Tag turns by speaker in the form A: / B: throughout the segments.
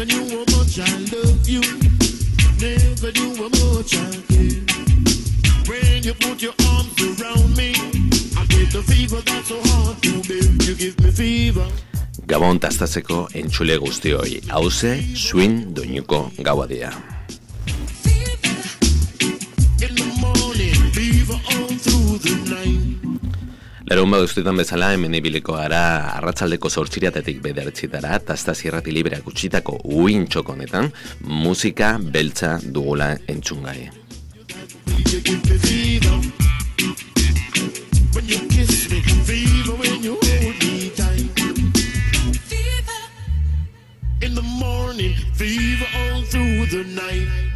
A: Never knew how much I love you. Never knew how much I care. When you put your arms around me, I get the fever that's so hard to bear. You give me fever.
B: Gabon tastatzeko entzule guztioi, hauze, swing doinuko gaua dira. Larun bat bezala, hemen ibiliko gara arratzaldeko sortxiriatetik bedertzitara, tastazierrati libreak utxitako uin txokonetan, musika beltza dugula entzungai.
A: In the morning, fever all through the night.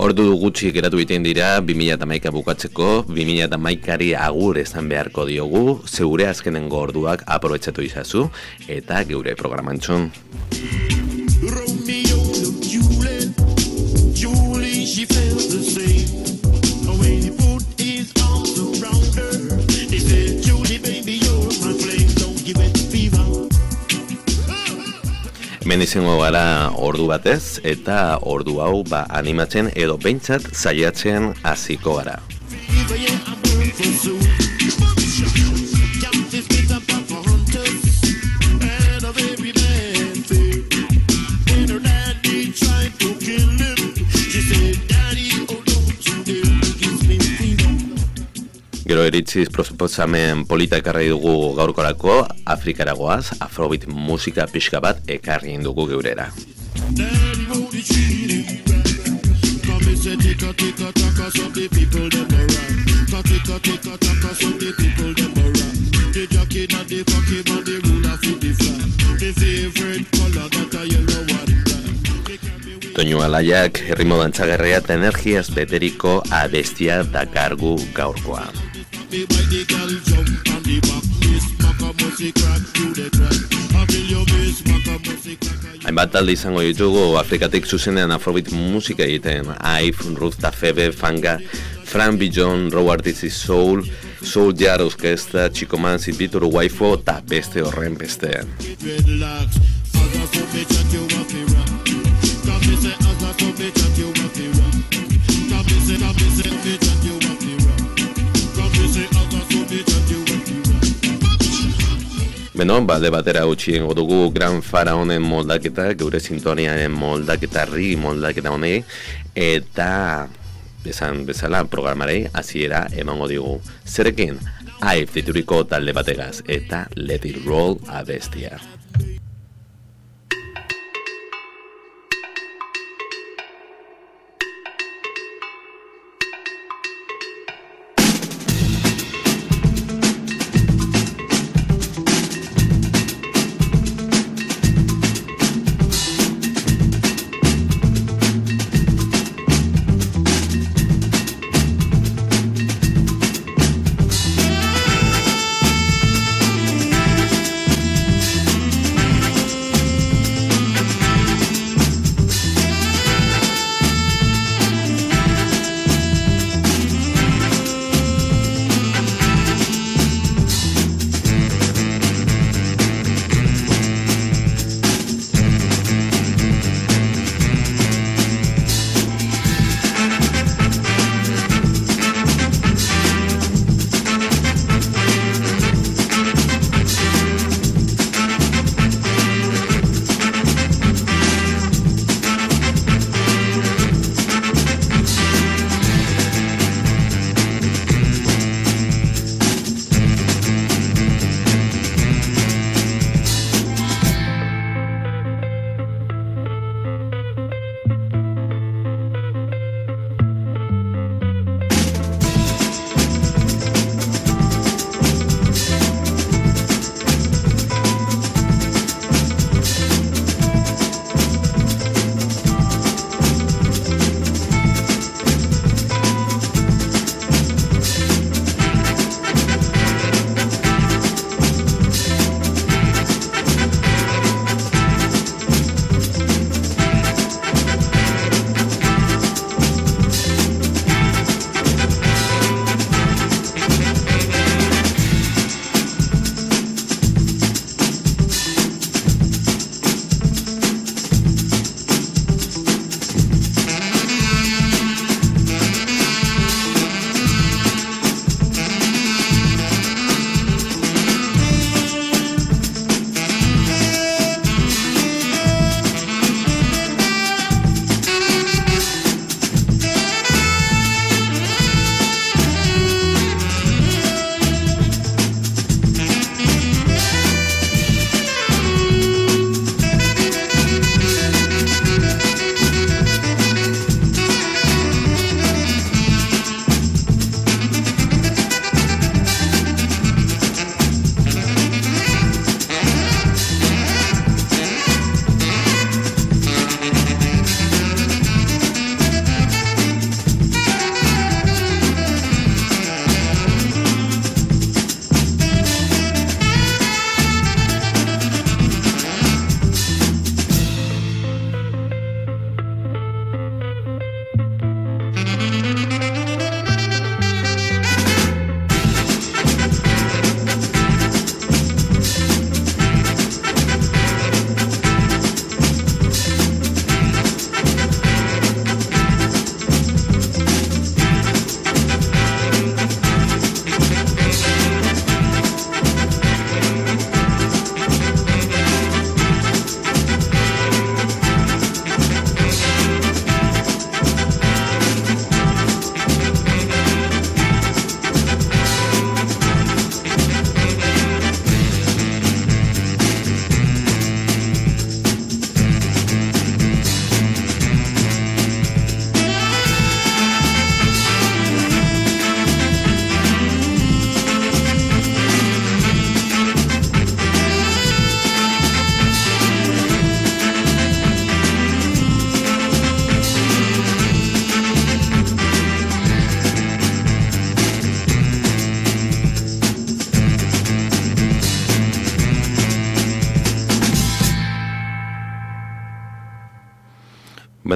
B: Ordu gutxi geratu egiten dira 2011 bukatzeko, 2011ari agur esan beharko diogu, zeure azkenengo orduak aprobetsatu izazu eta geure programantzun.
A: Romeo Juliet. Julie, she
B: Hemen izango gara ordu batez eta ordu hau ba animatzen edo behintzat saiatzen hasiko gara. Gero eritziz proposamen polita ekarri dugu gaurkorako, Afrikaragoaz, afrobit musika pixka bat ekarri dugu geurera. Toinu alaiak, herrimo dantzagarria eta energiaz beteriko abestia dakargu gaurkoa.
A: Me by the girl jump on the back. Miss Maca must crack to the track.
B: Hainbat izango ditugu Afrikatik zuzenean afrobit musika egiten Aif, Febe, Fanga, Fran Bijon, Soul, Soul Jar Orkestra, Chico Mansi, Vitor Waifo eta beste horren bestean. Beno, balde batera egingo dugu Gran Faraonen moldaketa, geure sintoniaren moldaketa, ri moldaketa honei, eta esan bezala programarei hasiera emango digu. Zerekin, Aif dituriko talde bategaz, eta Let It Roll abestia.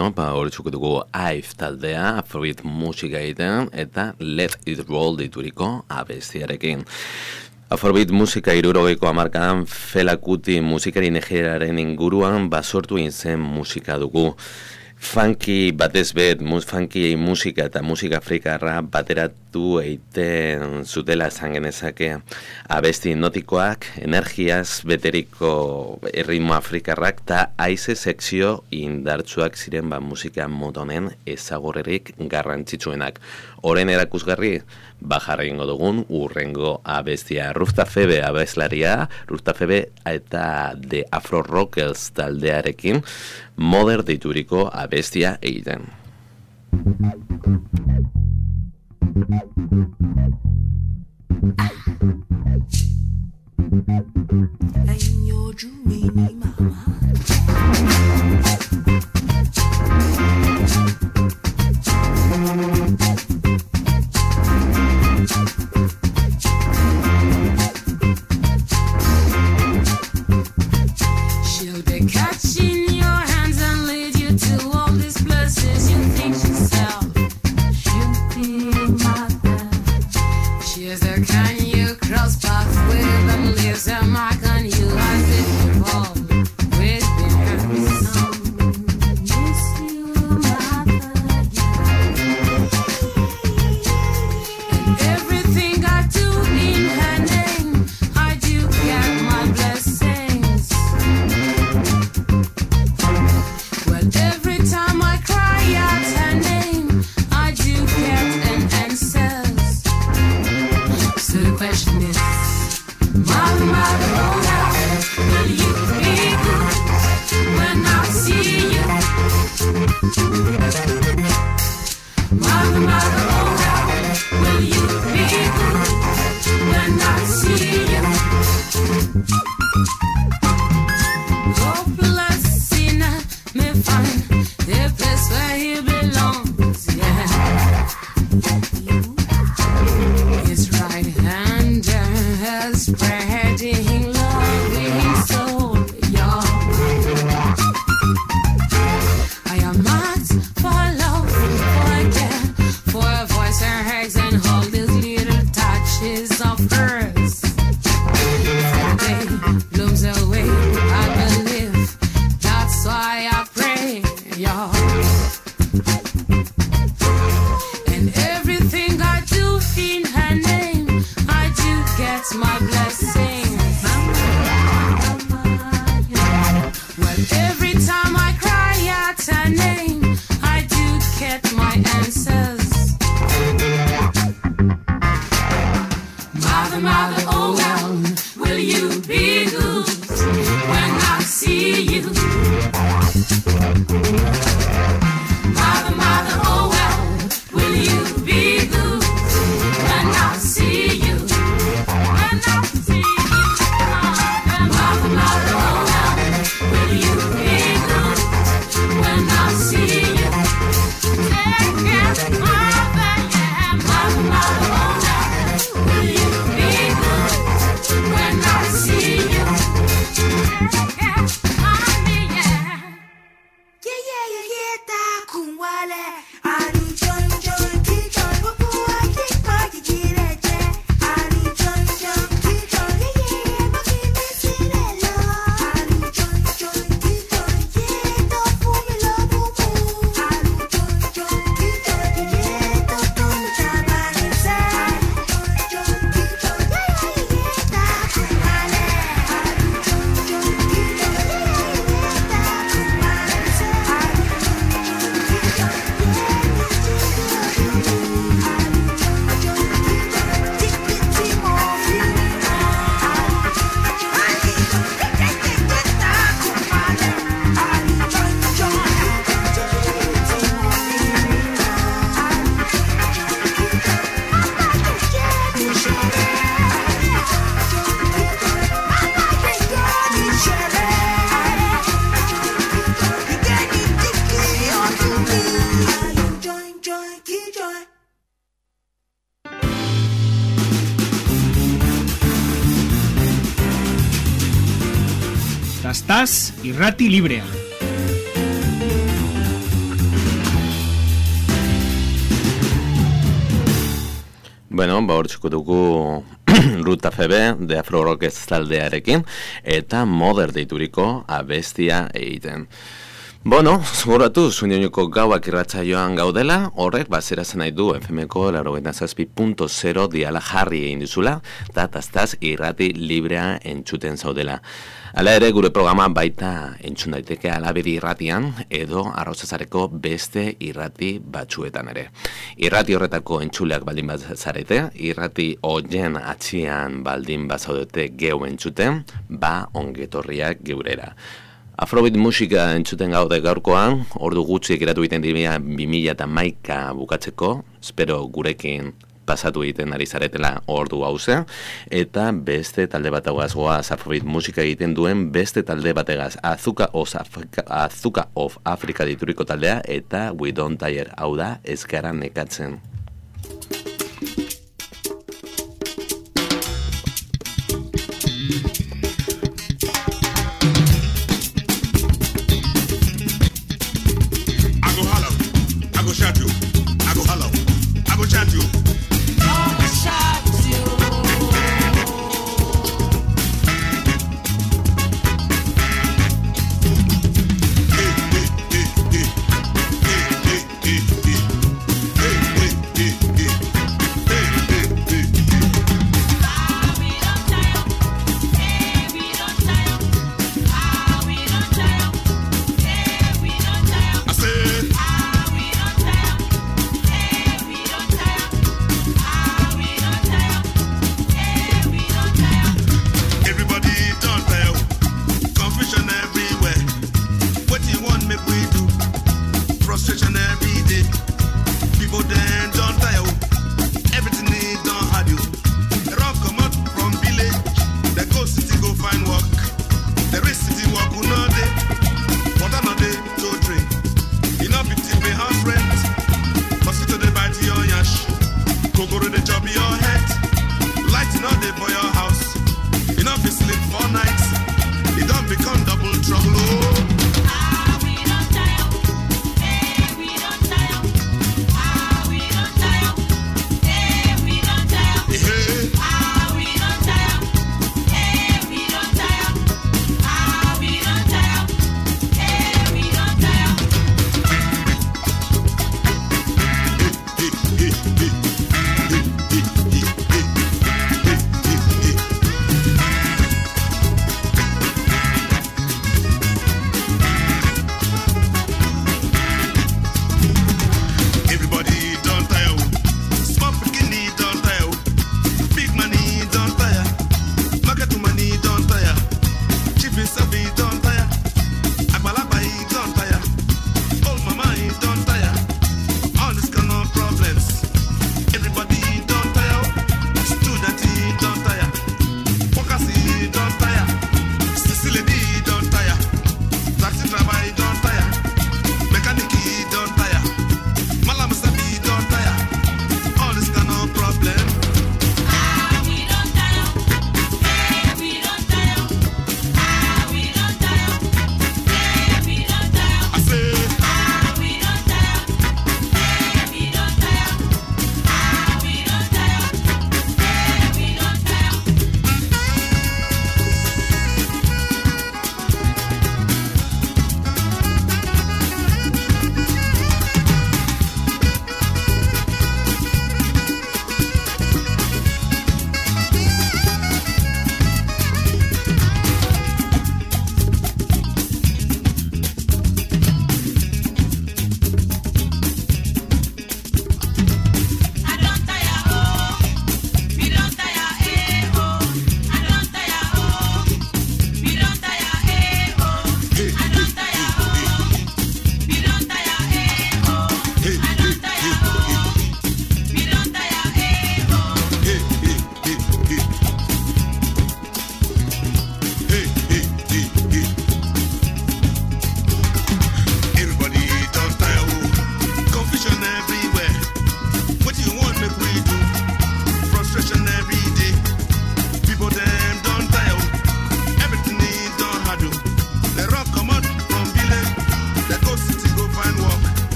C: Bueno, ba, hori dugu AIF taldea, Afrobeat musika egiten, eta Let It Roll dituriko abestiarekin. Afrobeat musika irurogeiko amarkadan felakuti musikari negeraren inguruan basortu inzen musika dugu. Funky batez bet, mus, funky musika eta musika afrikarra bateratu eiten zutela esan genezake abesti notikoak, energiaz beteriko erritmo afrikarrak eta aize sekzio indartsuak ziren ba musika motonen ezagorrerik garrantzitsuenak. Oren erakusgarri, bajarra ingo dugun, urrengo abestia. Rufta Febe abeslaria, Rufta Febe eta The Afro Rockers taldearekin, moder dituriko abestia egiten.
D: irrati librea.
B: Bueno, ba, hortxuko dugu Ruta FB, de Afro Rockez taldearekin, eta Moder deituriko abestia egiten. Bueno, zuguratu, zuinioniko gauak irratza joan gaudela, horrek bazera zen nahi du FMko laro punto zero diala jarri egin duzula, eta taztaz irrati librea entzuten zaudela. Hala ere, gure programa baita entzun daiteke alabedi irratian, edo arrozazareko beste irrati batzuetan ere. Irrati horretako entzuleak baldin bat zarete, irrati hoien atxian baldin bat geu entzuten, ba ongetorriak geurera. Afrobit musika entzuten gaude gaurkoan, ordu gutxi ekiratu egiten dira 2000 eta maika bukatzeko, espero gurekin pasatu egiten ari zaretela ordu hauze, eta beste talde bat aguaz goaz Afrobit musika egiten duen beste talde bategaz Azuka, of Afrika, Azuka of Afrika dituriko taldea, eta We Don't Tire hau da ezkara nekatzen.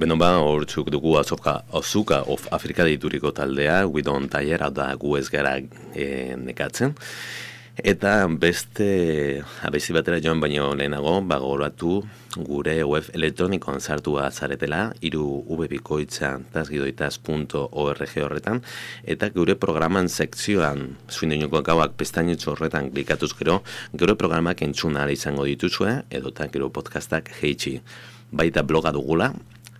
B: Hortzuk dugu azoka ozuka of Afrika deituriko taldea, we don't tire, da gu ez gara e, nekatzen. Eta beste abezi batera joan baino lehenago, bagoratu gure web elektronikoan sartu zaretela, iru tasgidoitaz.org horretan, eta gure programan sekzioan, zuin dinoko gauak pestainetxo horretan klikatuz gero, gure programak entzuna izango dituzue, edota gero podcastak heitsi. Baita bloga dugula,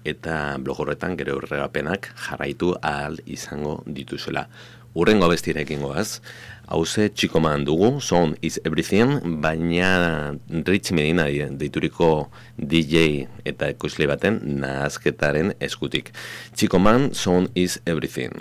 B: eta blog horretan gero urregapenak jarraitu ahal izango dituzela. Urrengo abestirekin goaz, hauze txikoman dugu, Sound is Everything, baina Rich Medina deituriko DJ eta ekoizle baten nahazketaren eskutik. Txikoman, Sound is Everything.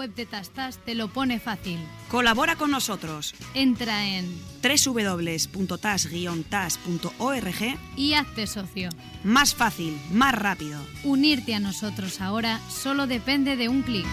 E: Web de Tastas te lo pone fácil.
F: Colabora con nosotros.
E: Entra en
F: www.tas-tas.org
E: y hazte socio.
F: Más fácil, más rápido.
E: Unirte a nosotros ahora solo depende de un clic.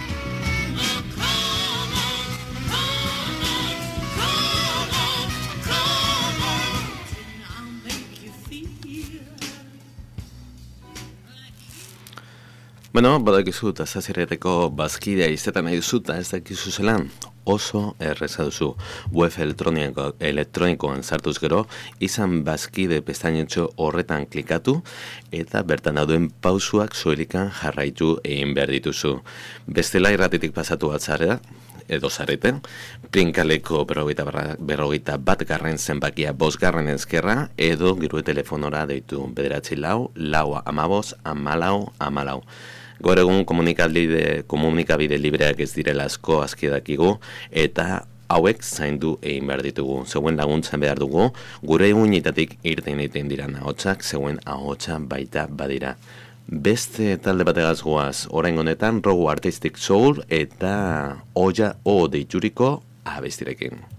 B: Bueno, badakizu eta zazireteko bazkidea izetan nahi duzu ez dakizu zelan oso erreza duzu. Web elektroniko, elektronikoan sartuz gero, izan bazkide pestainetxo horretan klikatu eta bertan dauden pausuak soilikan jarraitu egin behar dituzu. Bestela irratitik pasatu atzarea, edo zareten, prinkaleko berrogeita, bat garren zenbakia bosgarren ezkerra, edo giru telefonora deitu bederatzi lau, lau amaboz, amalau, amalau. Gaur egun komunikabide, komunikabide libreak ez direla asko azkiedakigu, eta hauek zaindu egin behar ditugu. Zeuen laguntzen behar dugu, gure egunitatik irten egiten dira nahotsak, zeuen ahotsa baita badira. Beste talde bategaz guaz, orain honetan, rogu artistic soul eta oja o deituriko abestirekin.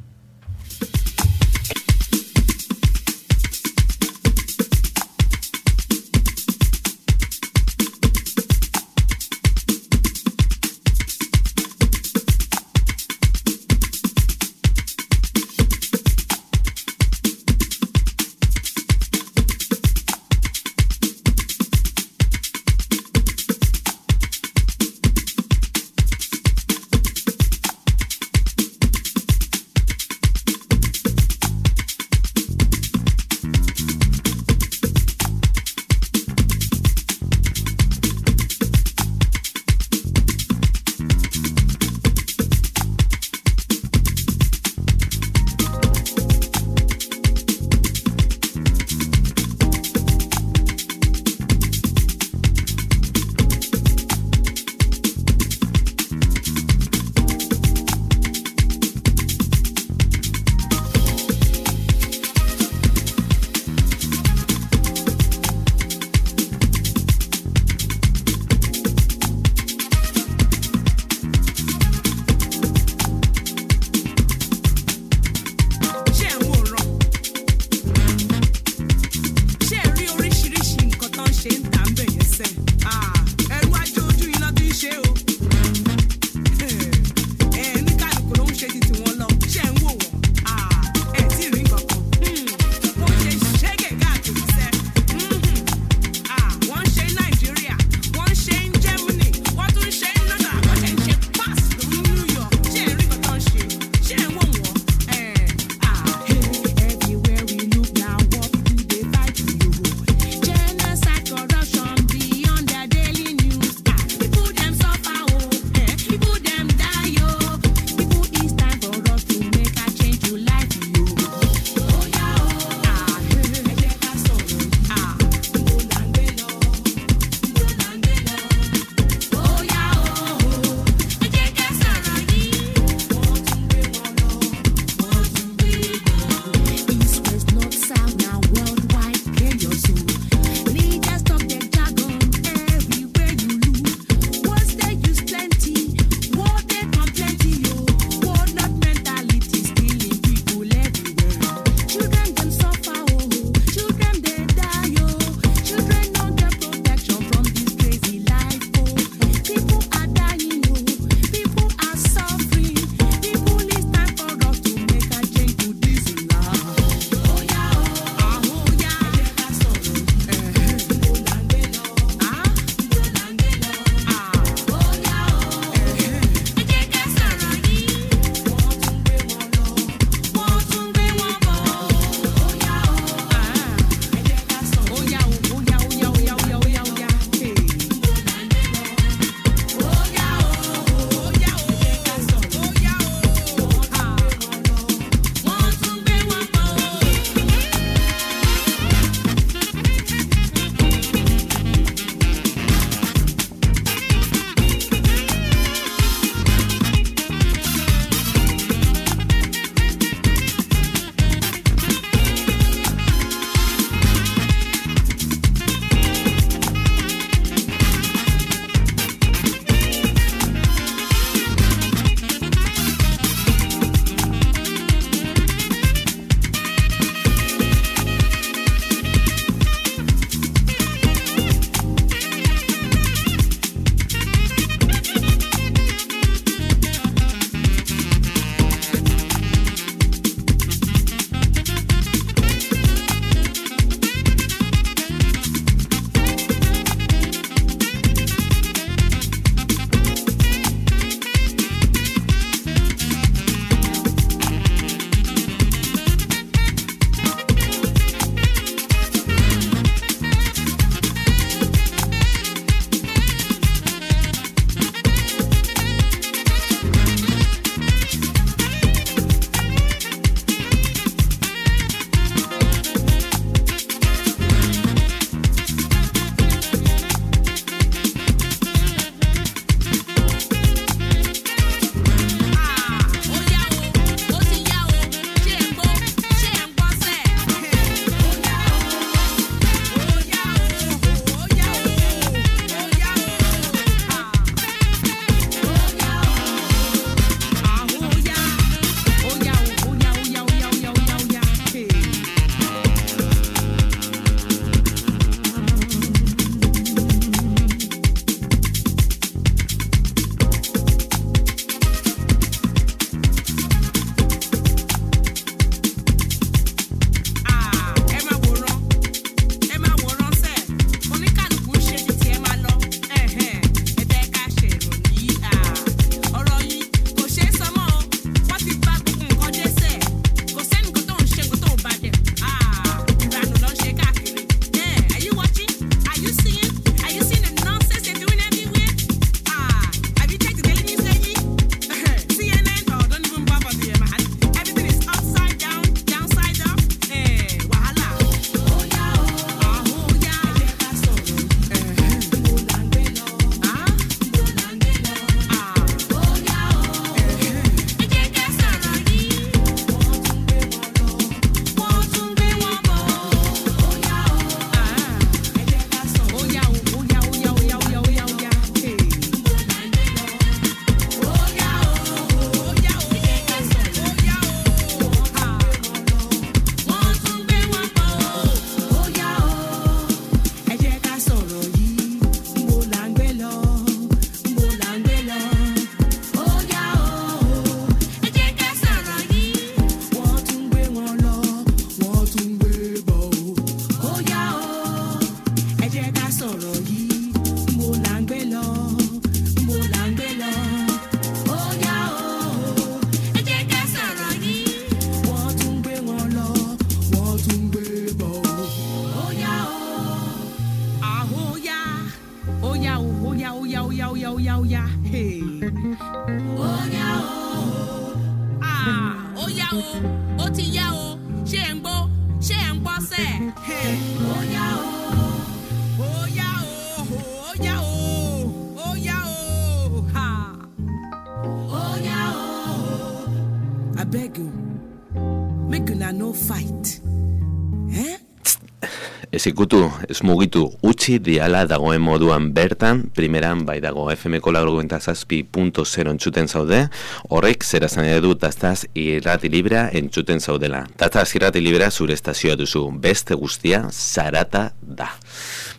B: Ezikutu, ez mugitu, utzi diala dagoen moduan bertan, primeran bai dago FM-ko zazpi punto zero entzuten zaude, horrek zera zan edu taztaz irrati libra entzuten zaudela. Taztaz irrati libra zure estazioa duzu, beste guztia zarata da.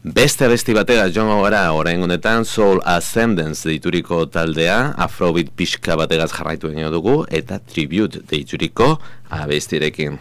B: Beste besti batega joan gara orain honetan Soul Ascendance deituriko taldea, Afrobeat pixka bategaz jarraitu dugu, eta Tribute deituriko abestirekin.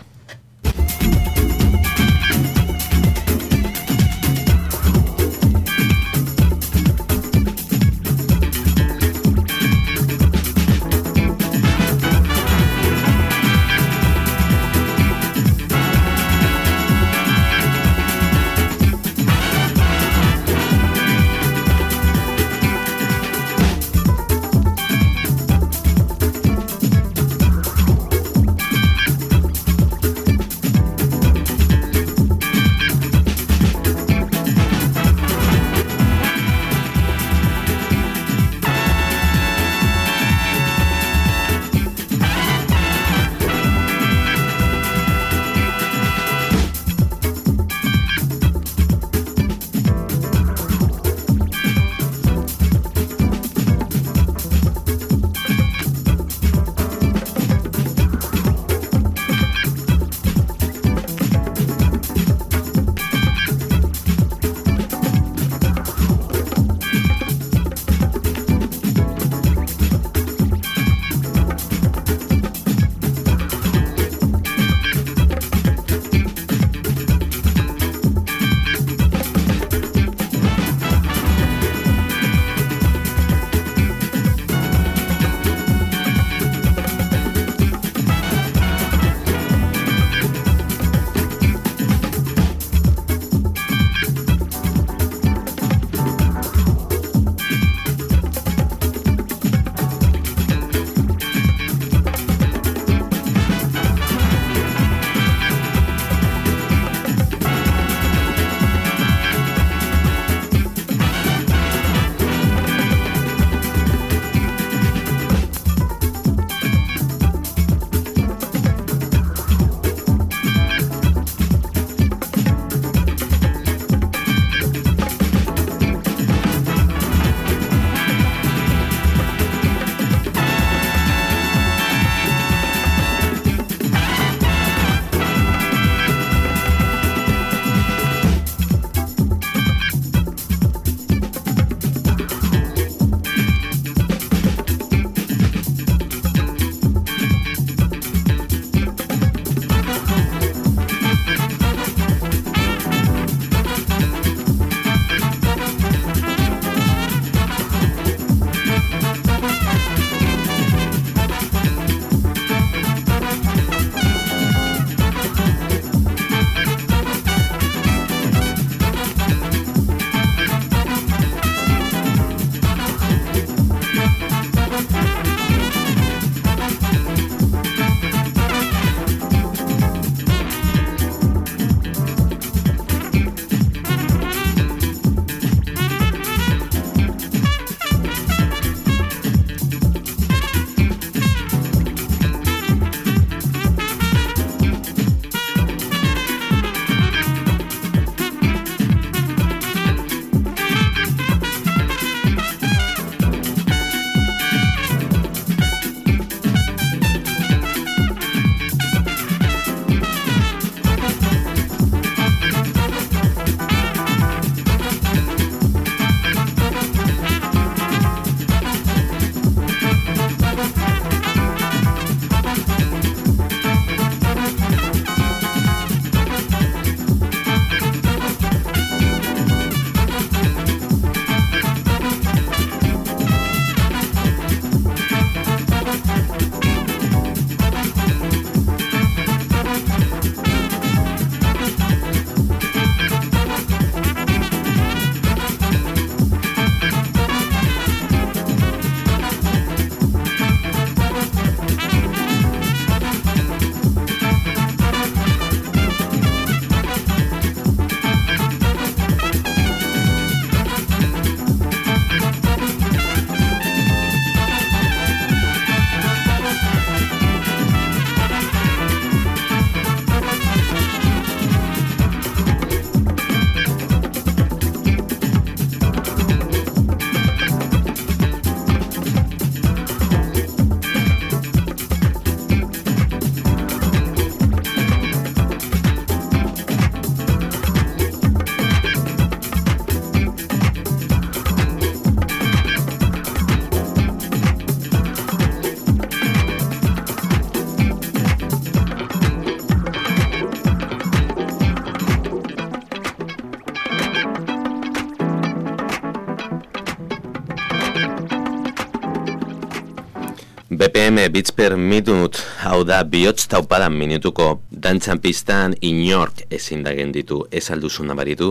B: BPM bits per minut, hau da bihotz taupadan minutuko. Dantzan pistan inork ezin da genditu, ez alduzu nabaritu,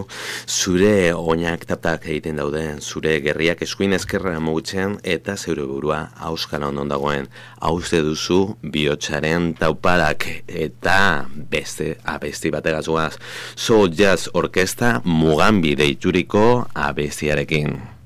B: zure oinak tapak egiten daude, zure gerriak eskuin ezkerra mugutzen eta zeure burua auskala onon dagoen, hauze duzu bihotzaren taupadak. Eta beste abesti bategazuaz. So Jazz Orkesta Mugambi deituriko abestiarekin.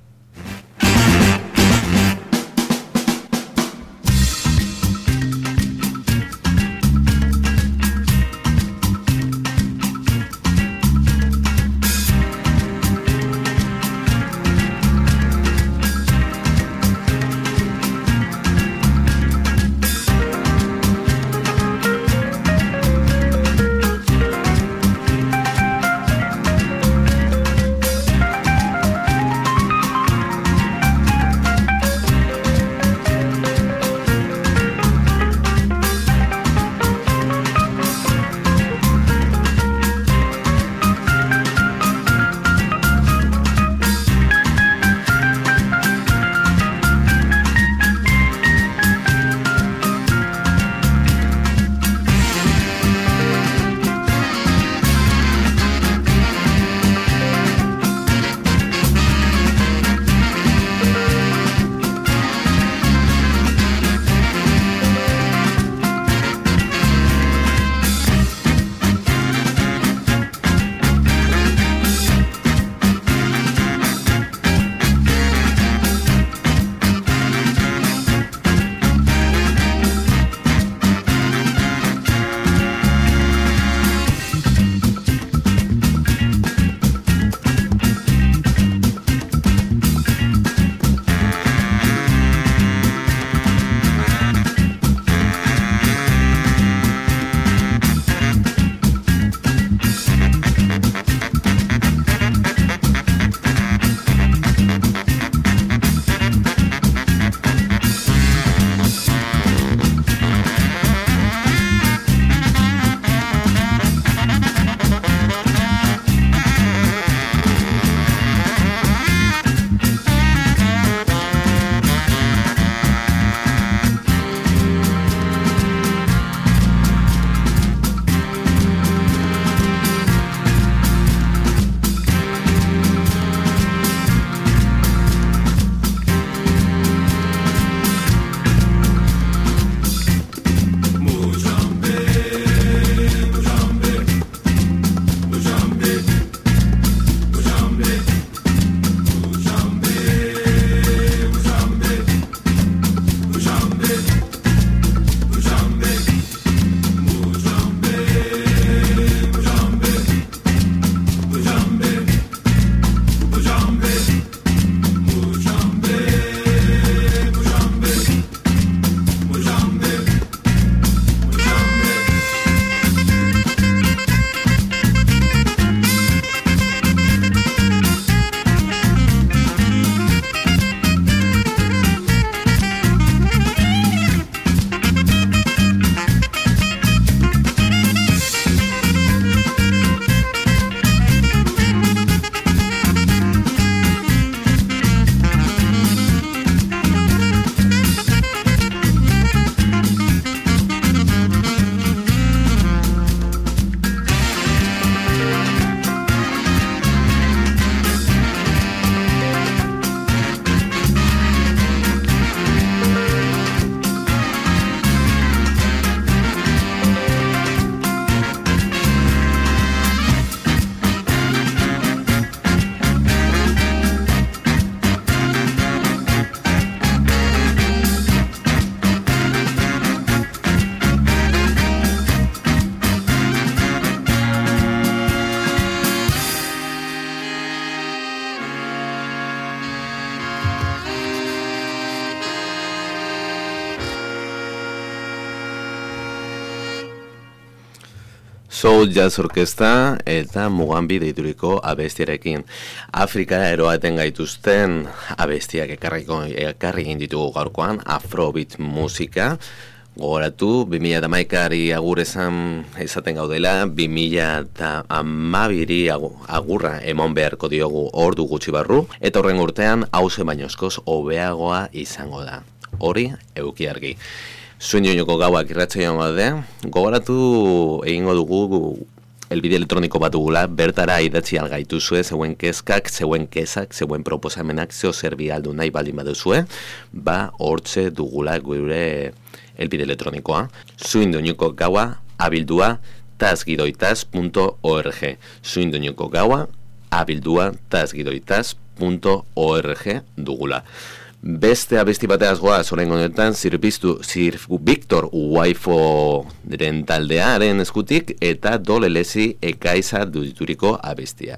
B: Soul Jazz Orkesta eta Mugambi deituriko abestiarekin. Afrika eroaten gaituzten abestiak ekarriko ekarri egin ditugu gaurkoan, Afrobeat musika. Gogoratu, 2000 maikari agur esan esaten gaudela, 2000 eta amabiri agurra emon beharko diogu ordu gutxi barru, eta horren urtean hause bainozkoz hobeagoa izango da.
G: hori euki argi. Zuen joinoko gauak irratxa bade, gogoratu egingo dugu elbide elektroniko bat dugula, bertara idatzi algaitu zue, zeuen kezkak, zeuen kezak, zeuen proposamenak, zeo zerbi aldu nahi baldin baduzue, ba hortze dugula gure elbide elektronikoa. Zuin doinuko gaua, abildua, tazgidoitaz.org. Zuin doinuko gaua, abildua, tazgidoitaz.org dugula. Beste abesti bateaz goa, zoren honetan, zirbiztu, Sir Victor Waifo den taldearen eskutik, eta dolelezi ekaiza dudituriko abestia.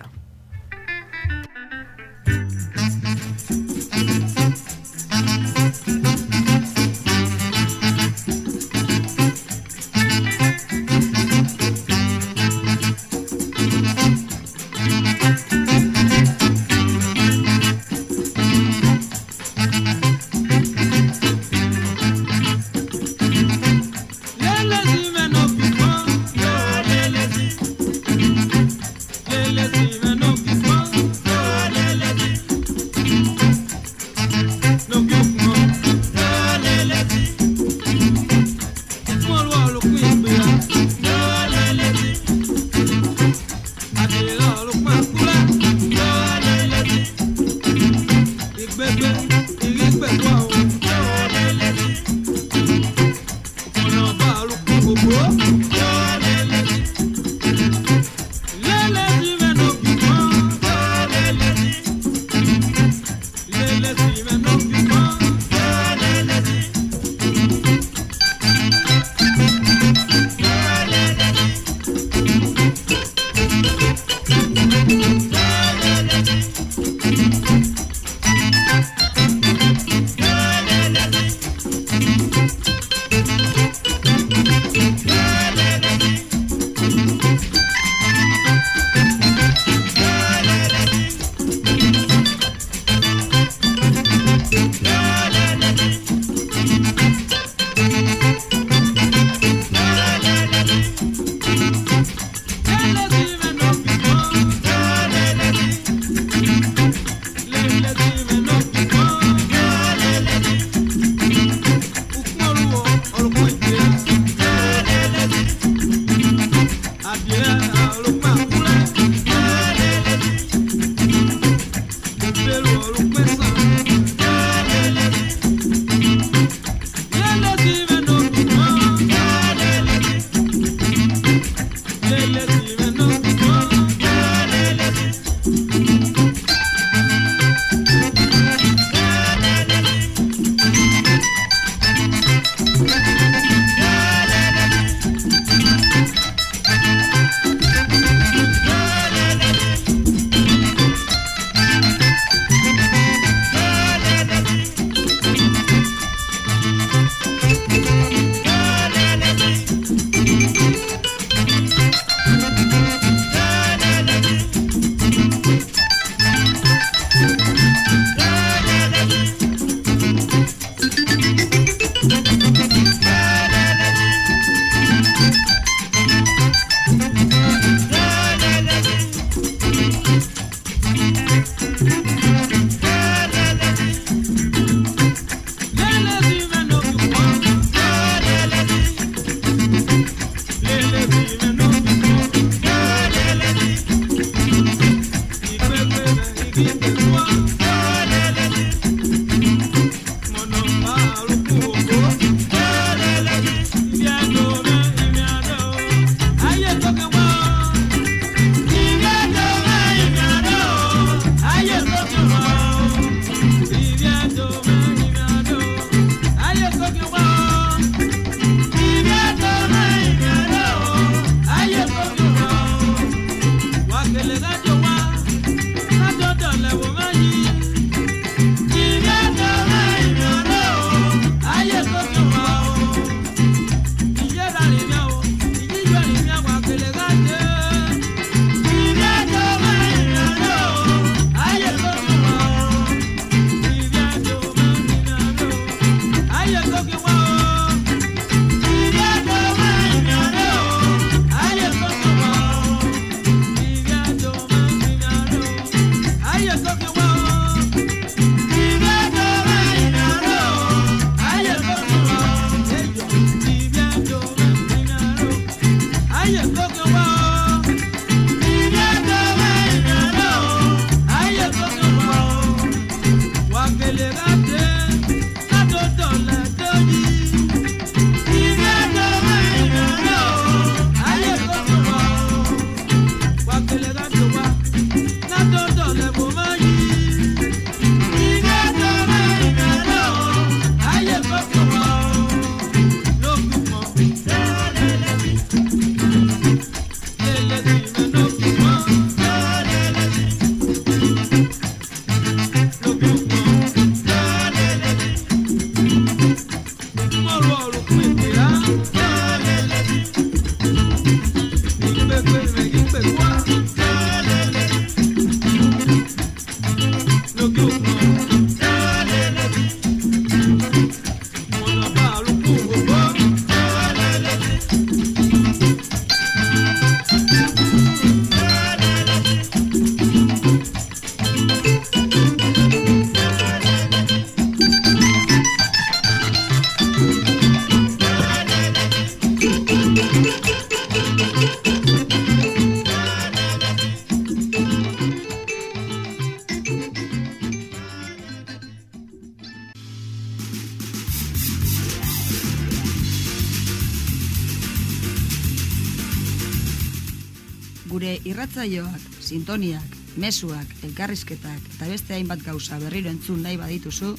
F: Irratzaioak, sintoniak, mesuak, elkarrizketak eta beste hainbat gauza berriro entzun nahi badituzu,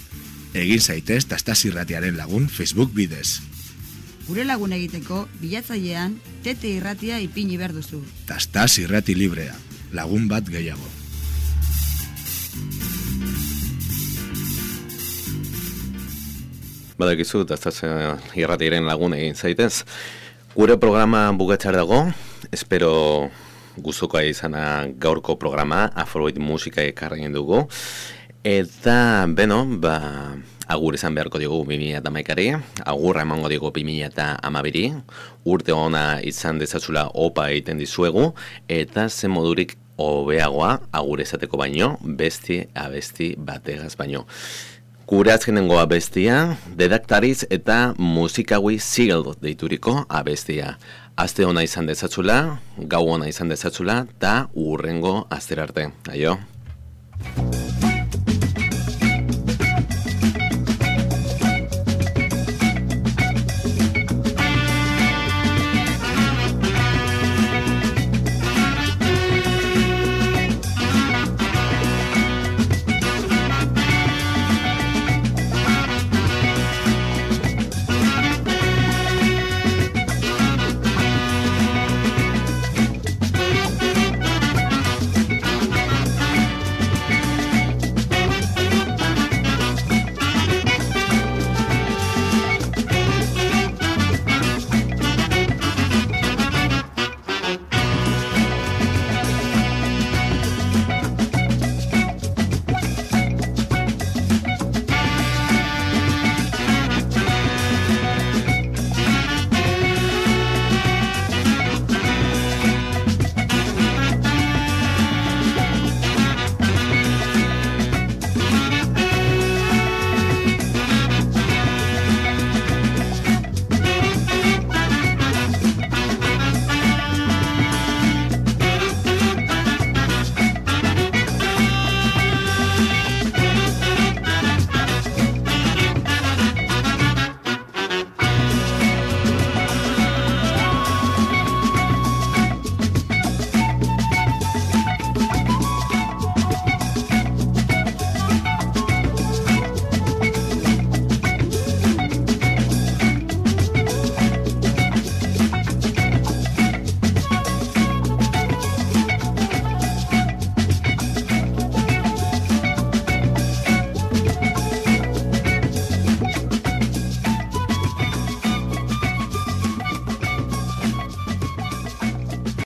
H: Egin zaitez Tastaz irratiaren lagun Facebook bidez.
F: gure lagun egiteko bilatzailean tete irratia ipini behar duzu.
H: Tastaz irrati librea, lagun bat gehiago.
B: Badakizu, da irratiren lagun egin zaitez. Gure programa bukatzar dago, espero guzukoa izana gaurko programa, Afrobeat musika ekarren dugu. Eta, beno, ba, agur izan beharko digu 2008ari, agurra emango digu 2008 urte ona izan dezatzula opa egiten dizuegu, eta zen modurik hobeagoa agur esateko baino, besti abesti bategaz baino. Gure azkenengo abestia, dedaktariz eta musikaui sigel deituriko abestia. Aste ona izan dezatzula, gau ona izan dezatzula, eta urrengo azter arte. Aio!